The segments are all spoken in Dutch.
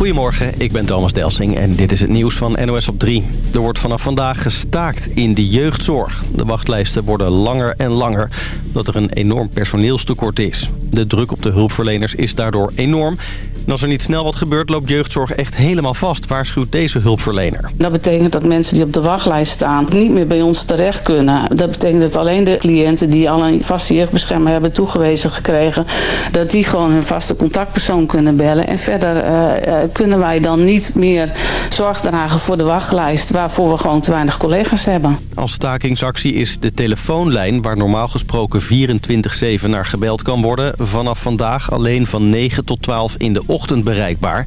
Goedemorgen, ik ben Thomas Delsing en dit is het nieuws van NOS op 3. Er wordt vanaf vandaag gestaakt in de jeugdzorg. De wachtlijsten worden langer en langer, omdat er een enorm personeelstekort is. De druk op de hulpverleners is daardoor enorm. En als er niet snel wat gebeurt, loopt jeugdzorg echt helemaal vast, waarschuwt deze hulpverlener. Dat betekent dat mensen die op de wachtlijst staan niet meer bij ons terecht kunnen. Dat betekent dat alleen de cliënten die al een vaste jeugdbeschermer hebben toegewezen gekregen, dat die gewoon hun vaste contactpersoon kunnen bellen. En verder uh, kunnen wij dan niet meer zorg dragen voor de wachtlijst, waarvoor we gewoon te weinig collega's hebben. Als stakingsactie is de telefoonlijn, waar normaal gesproken 24-7 naar gebeld kan worden, vanaf vandaag alleen van 9 tot 12 in de ochtend bereikbaar.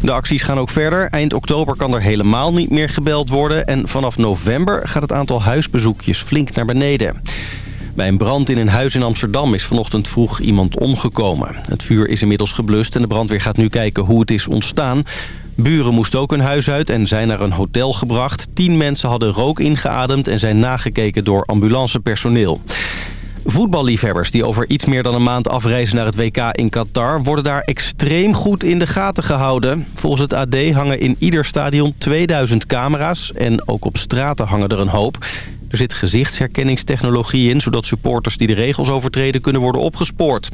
De acties gaan ook verder. Eind oktober kan er helemaal niet meer gebeld worden. En vanaf november gaat het aantal huisbezoekjes flink naar beneden. Bij een brand in een huis in Amsterdam is vanochtend vroeg iemand omgekomen. Het vuur is inmiddels geblust en de brandweer gaat nu kijken hoe het is ontstaan. Buren moesten ook hun huis uit en zijn naar een hotel gebracht. Tien mensen hadden rook ingeademd en zijn nagekeken door ambulancepersoneel. Voetballiefhebbers die over iets meer dan een maand afreizen naar het WK in Qatar... worden daar extreem goed in de gaten gehouden. Volgens het AD hangen in ieder stadion 2000 camera's en ook op straten hangen er een hoop. Er zit gezichtsherkenningstechnologie in... zodat supporters die de regels overtreden kunnen worden opgespoord.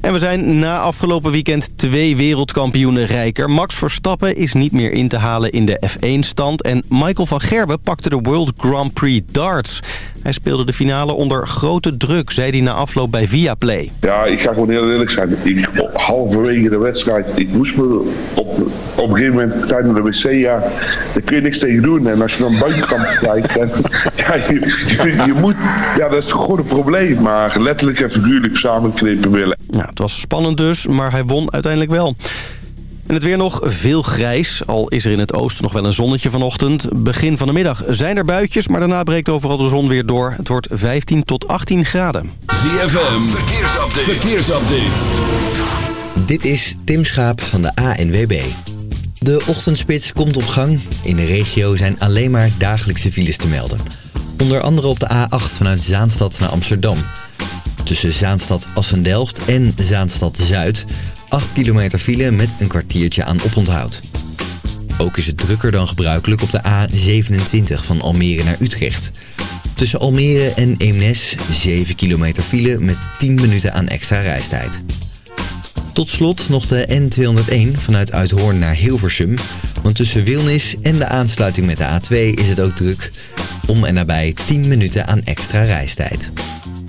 En we zijn na afgelopen weekend twee wereldkampioenen rijker. Max Verstappen is niet meer in te halen in de F1-stand. En Michael van Gerben pakte de World Grand Prix darts. Hij speelde de finale onder grote druk, zei hij na afloop bij Viaplay. Ja, ik ga gewoon heel eerlijk zijn. Ik, halverwege de wedstrijd, ik moest me op, op een gegeven moment tijdens de wc, ja, daar kun je niks tegen doen. En als je dan buitenkant kijkt, dan, ja, je, je, je, moet, ja, dat is toch gewoon een probleem. Maar letterlijk en figuurlijk samenknippen willen. Ja, het was spannend dus, maar hij won uiteindelijk wel. En het weer nog veel grijs, al is er in het oosten nog wel een zonnetje vanochtend. Begin van de middag zijn er buitjes, maar daarna breekt overal de zon weer door. Het wordt 15 tot 18 graden. ZFM, verkeersupdate. verkeersupdate. Dit is Tim Schaap van de ANWB. De ochtendspits komt op gang. In de regio zijn alleen maar dagelijkse files te melden. Onder andere op de A8 vanuit Zaanstad naar Amsterdam. Tussen Zaanstad Assendelft en Zaanstad Zuid 8 kilometer file met een kwartiertje aan oponthoud. Ook is het drukker dan gebruikelijk op de A27 van Almere naar Utrecht. Tussen Almere en Eemnes 7 kilometer file met 10 minuten aan extra reistijd. Tot slot nog de N201 vanuit Uithoorn naar Hilversum. Want tussen Wilnis en de aansluiting met de A2 is het ook druk. Om en nabij 10 minuten aan extra reistijd.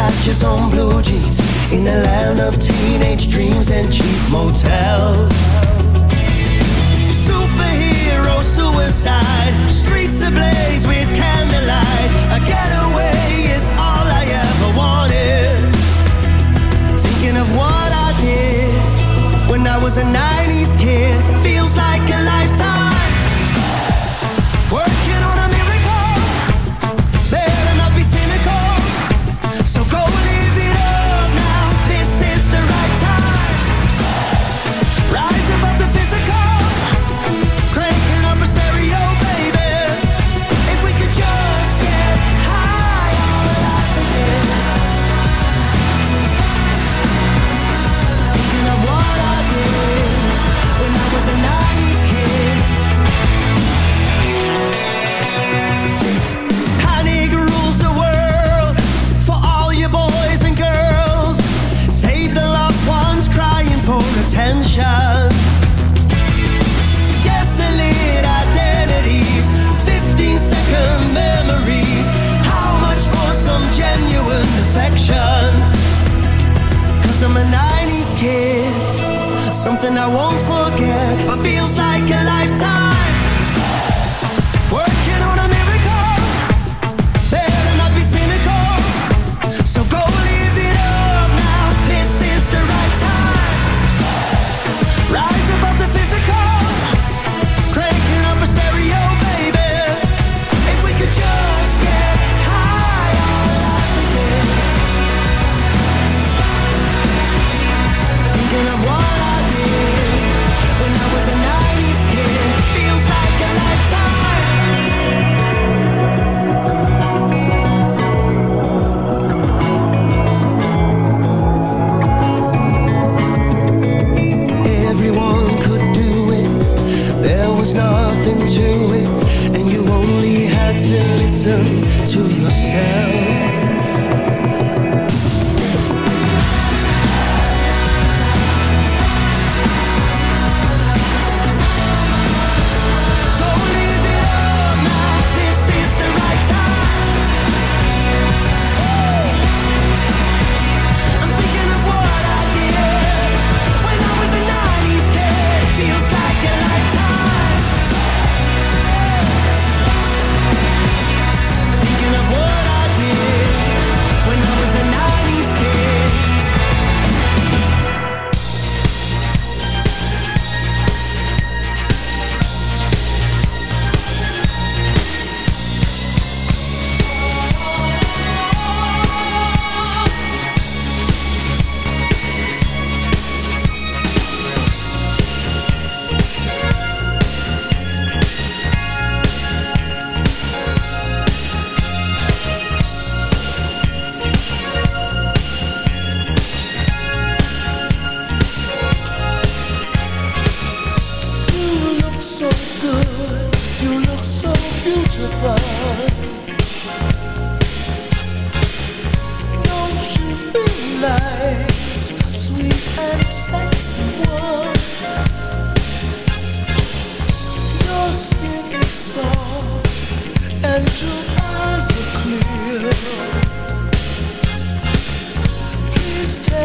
patches on blue jeans in a land of teenage dreams and cheap motels. Superhero suicide, streets ablaze with candlelight. A getaway is all I ever wanted. Thinking of what I did when I was a 90s kid feels like a life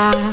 cry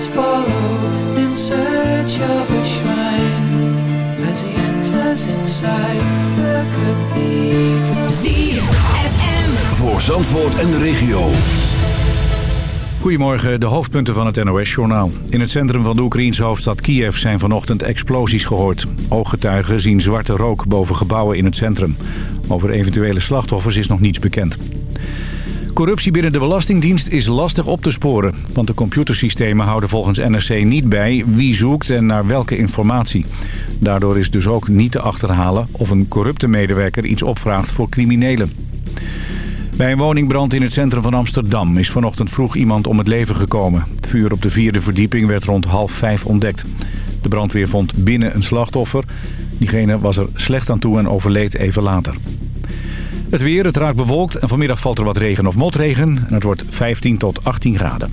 follow in search of a shrine as he enters inside the cathedral. ZFM. Voor Zandvoort en de regio. Goedemorgen, de hoofdpunten van het NOS-journaal. In het centrum van de Oekraïense hoofdstad Kiev zijn vanochtend explosies gehoord. Ooggetuigen zien zwarte rook boven gebouwen in het centrum. Over eventuele slachtoffers is nog niets bekend. Corruptie binnen de Belastingdienst is lastig op te sporen. Want de computersystemen houden volgens NRC niet bij wie zoekt en naar welke informatie. Daardoor is dus ook niet te achterhalen of een corrupte medewerker iets opvraagt voor criminelen. Bij een woningbrand in het centrum van Amsterdam is vanochtend vroeg iemand om het leven gekomen. Het vuur op de vierde verdieping werd rond half vijf ontdekt. De brandweer vond binnen een slachtoffer. Diegene was er slecht aan toe en overleed even later. Het weer, het raakt bewolkt en vanmiddag valt er wat regen of motregen. En het wordt 15 tot 18 graden.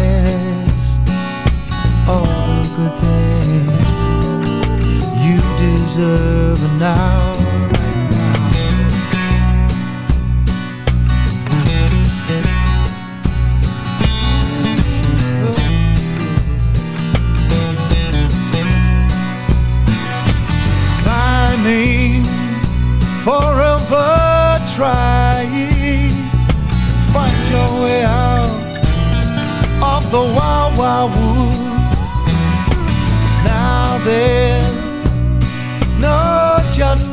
deserve now. climbing, forever trying. Find your way out of the wild, wild wood. Now there's no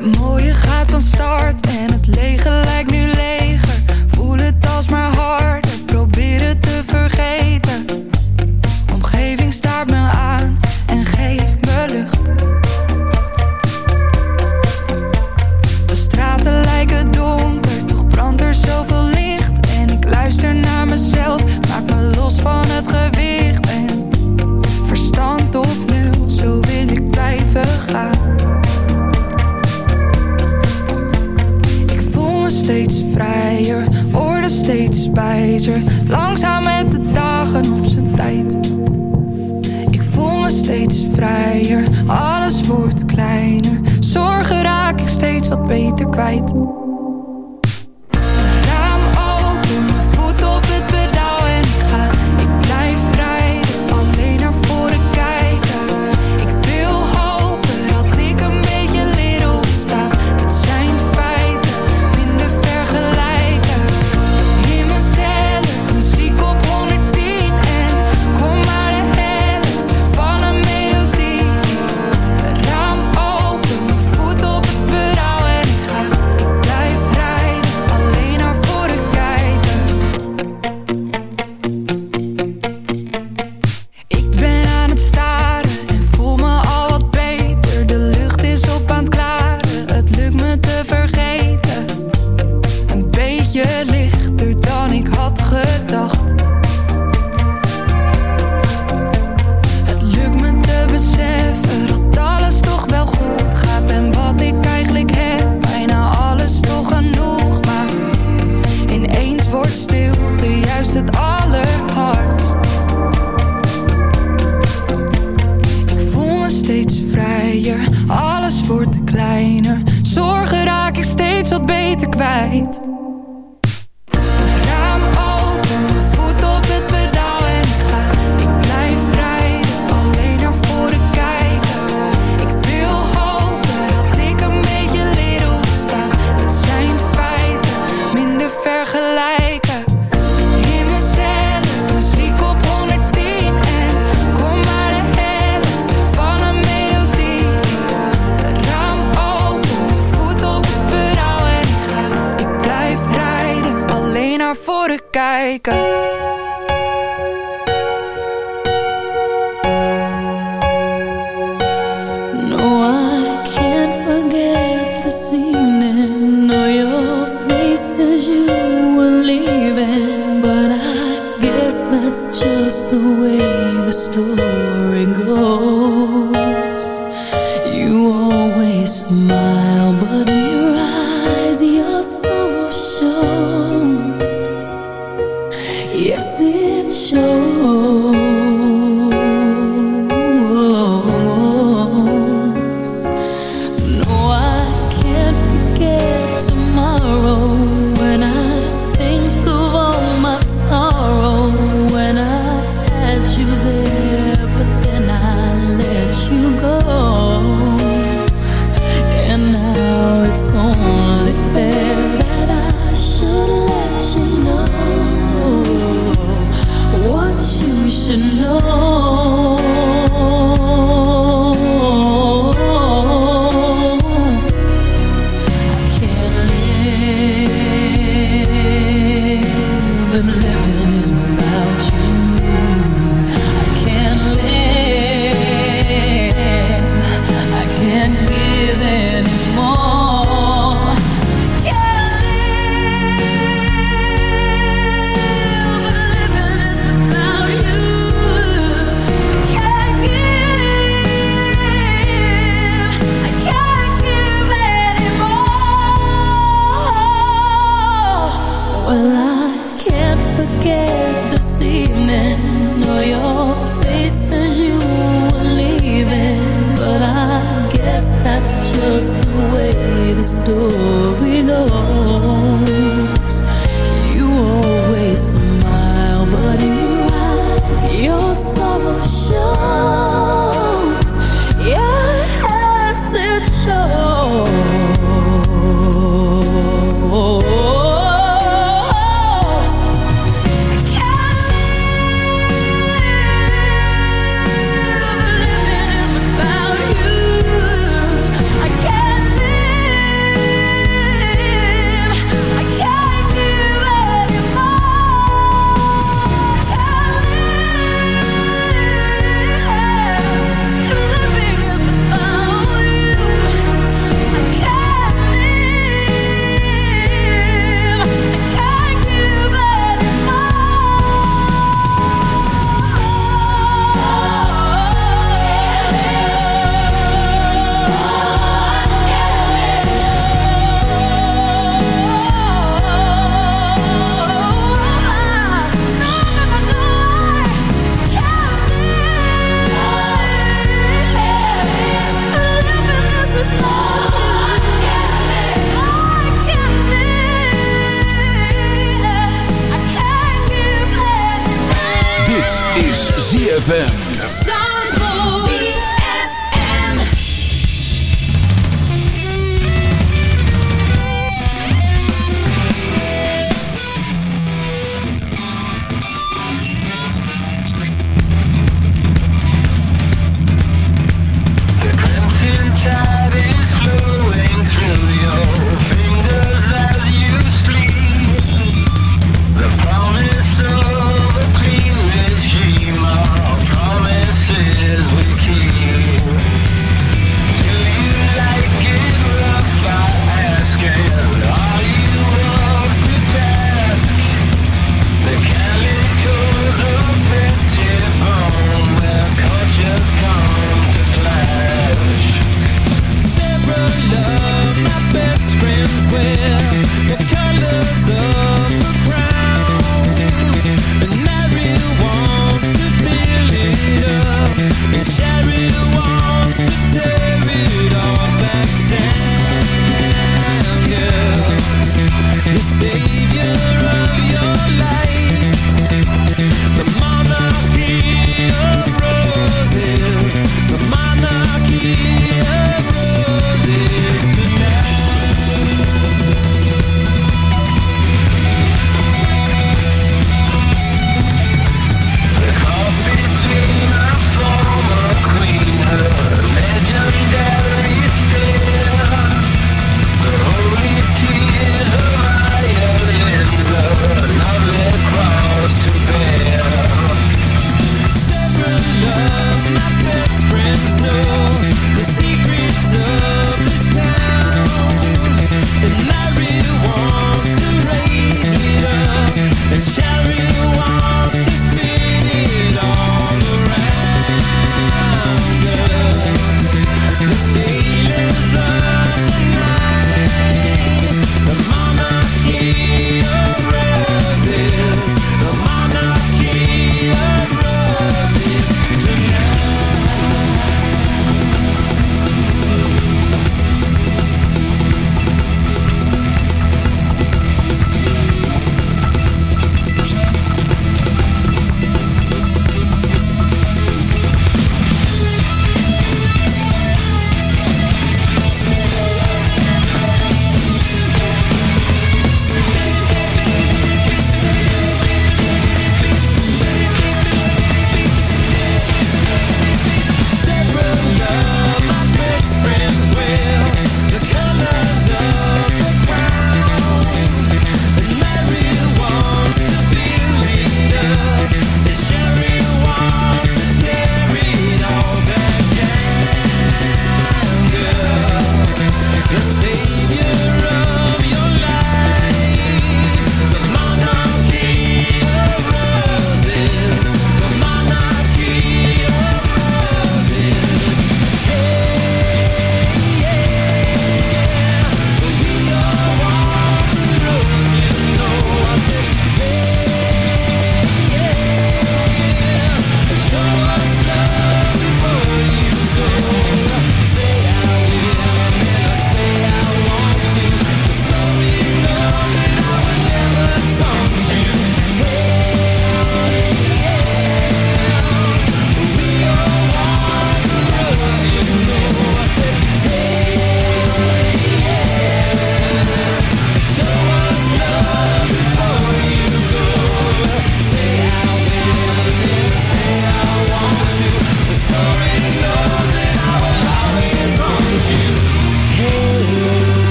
Mooie gaat van start en het allerhardst. Ik voel me steeds vrijer, alles wordt kleiner. Zorgen raak ik steeds wat beter kwijt. wake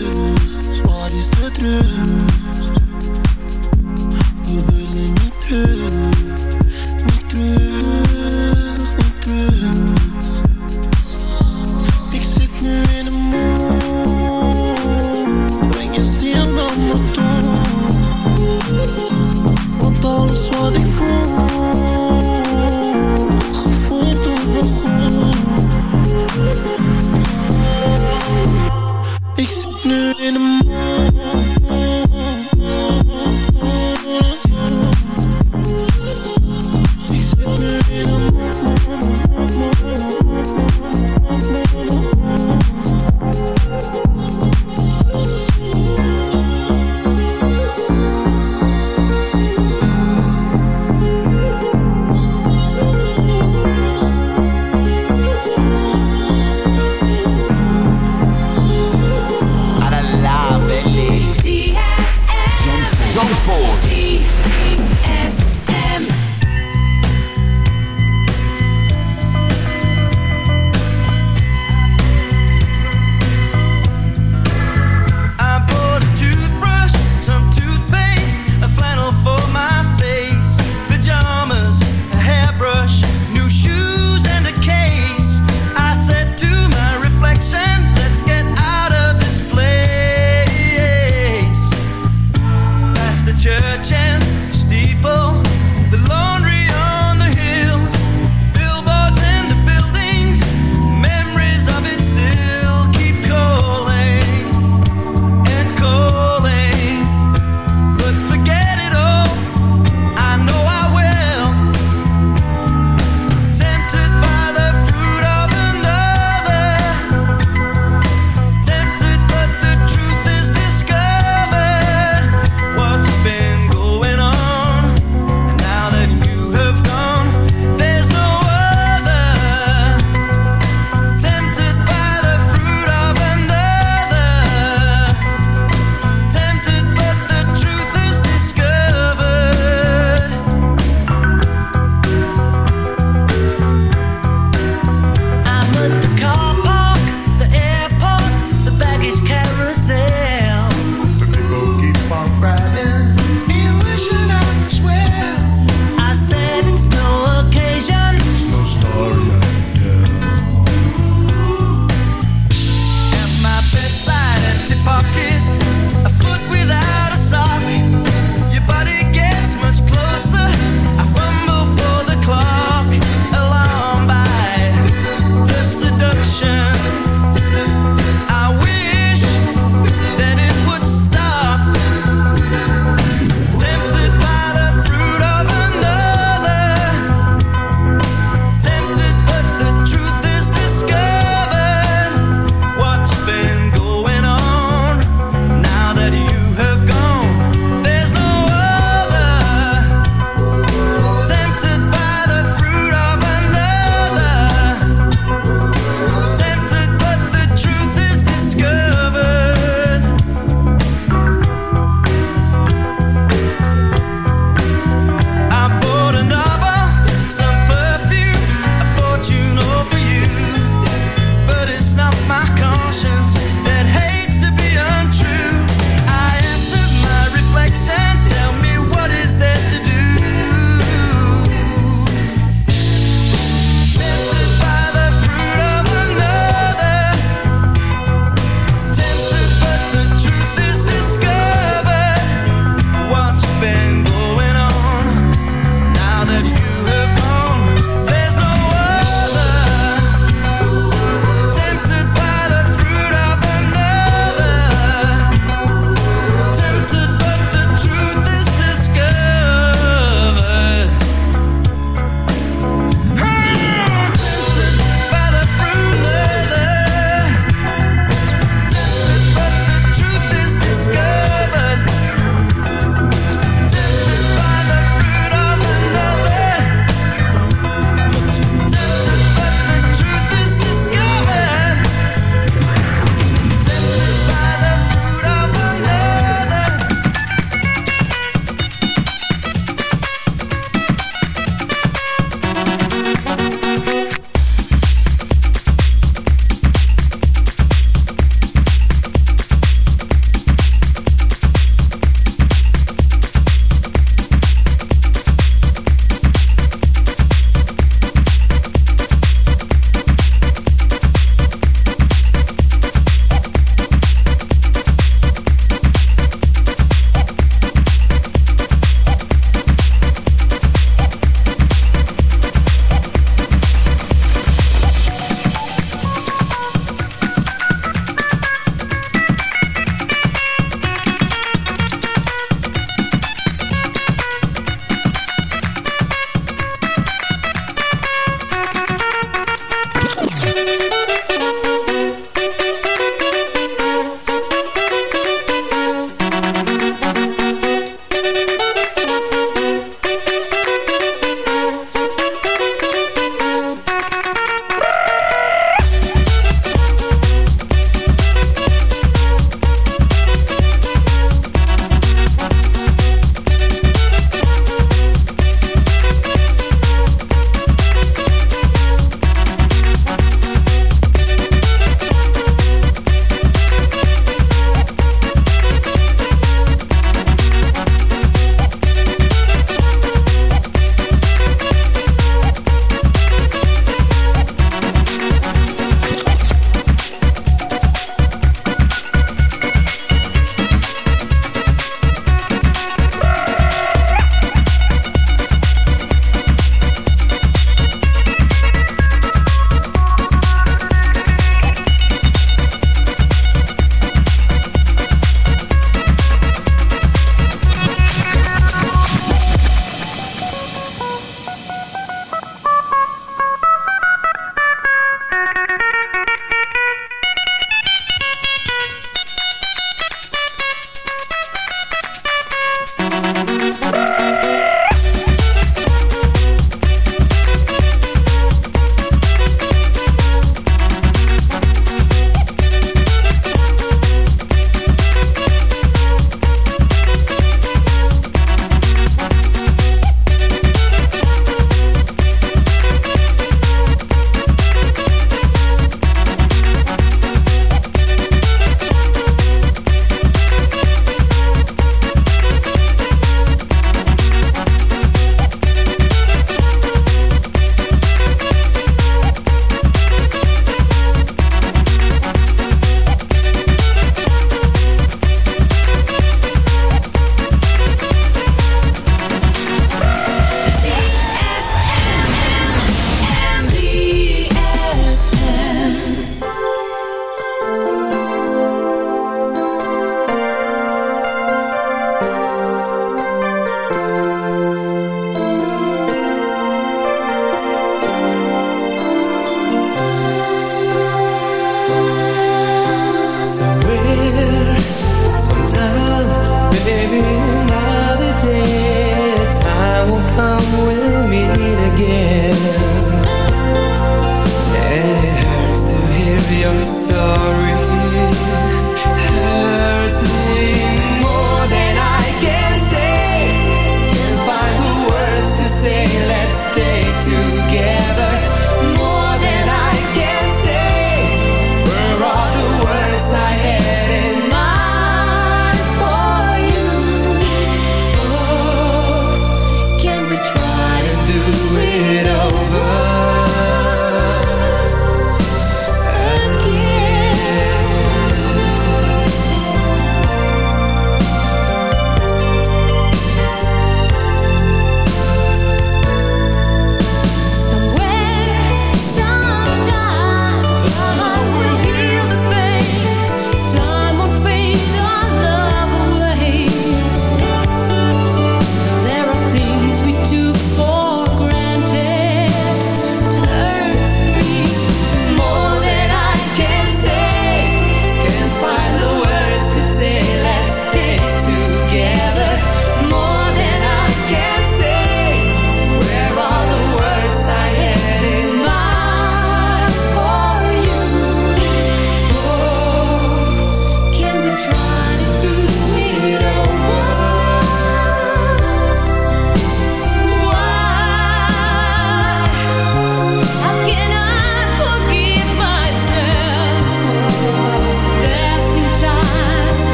terug, wat is?